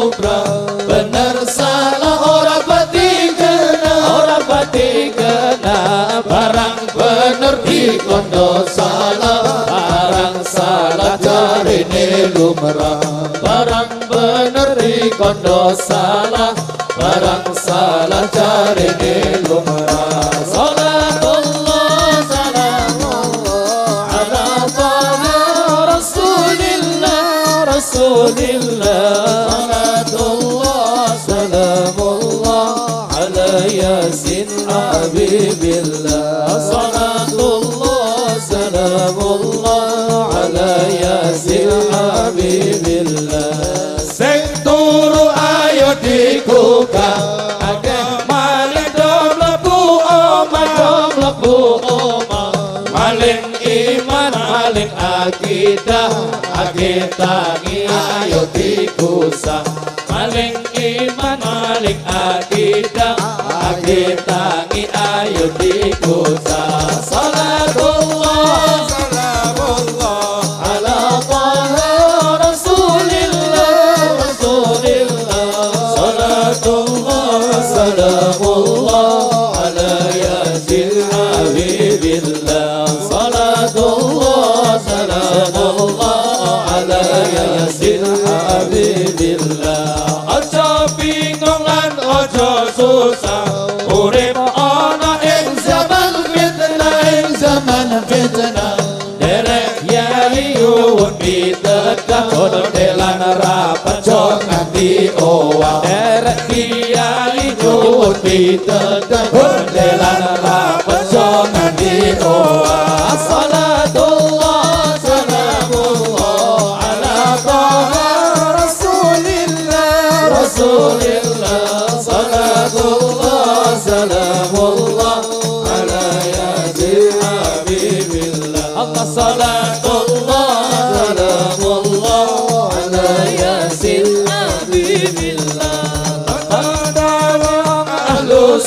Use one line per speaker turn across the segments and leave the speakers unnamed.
lumrah bener salah ora pati kena. Ora pati kena barang bener dikondo salah barang salah jarine lumrah barang bener dikondo salah barang salah jarine lumrah salatullah salamullah paling akidah akidah ni ayo dikusa. Paling iman paling akidah akidah ni ayo dikusa. Salatullah Allah ala yasir habibillah. Pitedah kondelan rapat jo nganti owa. Derek kiai kondelan rapat jo nganti rasulillah. Rasulillah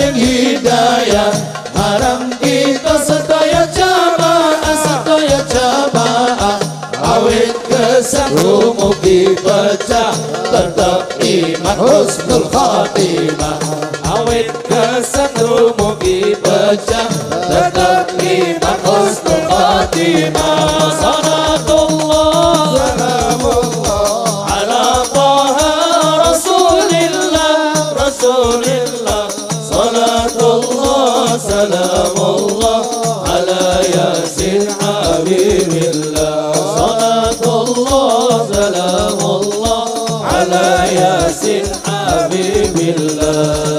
paling hidayah haram kita setaya cabaan setaya cabaan awet kesan mugi dipecah tetap iman husnul khatimah. Awet kesan mugi dipecah tetap iman husnul khatimah. Sanatullah sanatullah ياسين حبيب الله صلاة الله سلام الله على ياسين حبيب الله.